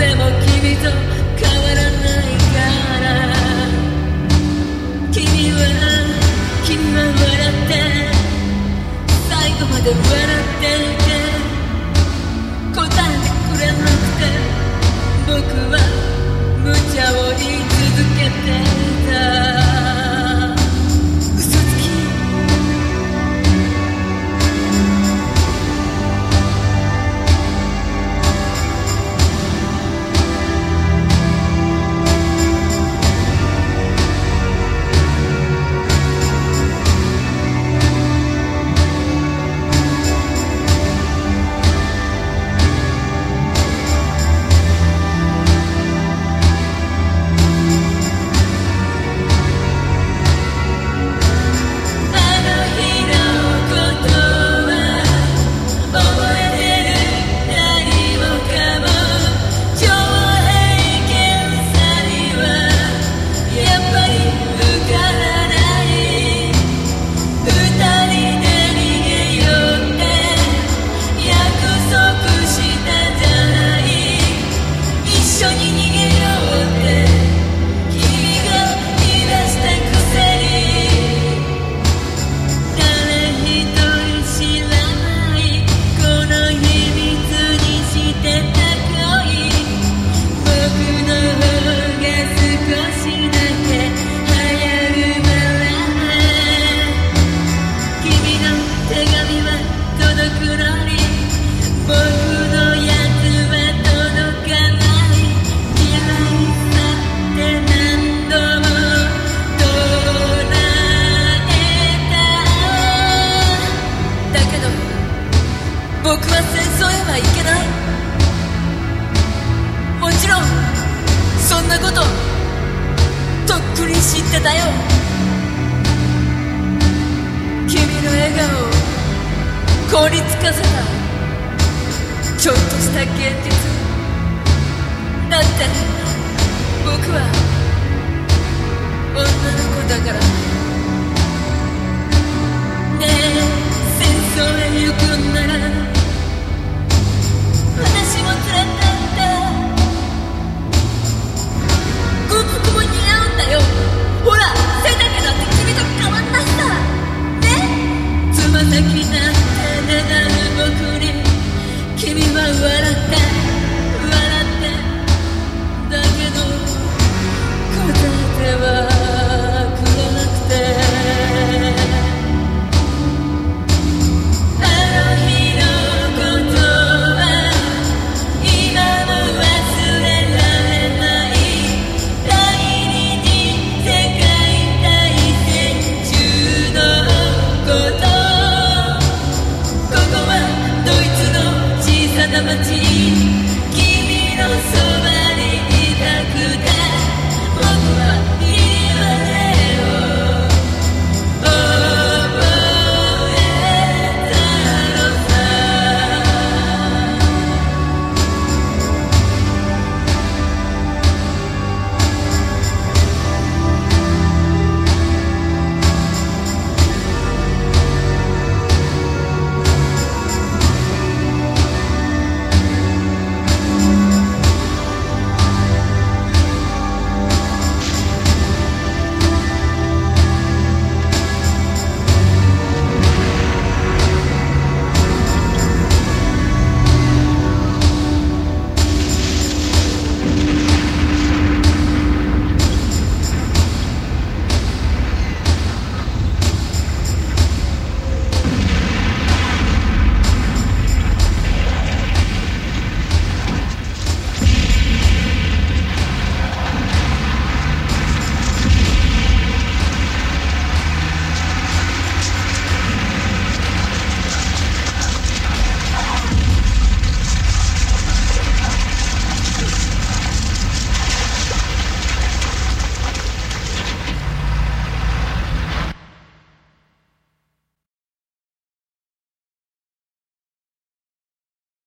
でも君と変わらないから。君は君は笑って最後まで笑って。僕は戦争へはいけない。もちろんそんなこととっくに知ってたよ。君の笑顔を凍りつかせた。ちょっとした現実。だって僕は女の子だから。ねえ戦争へ行くなら。私は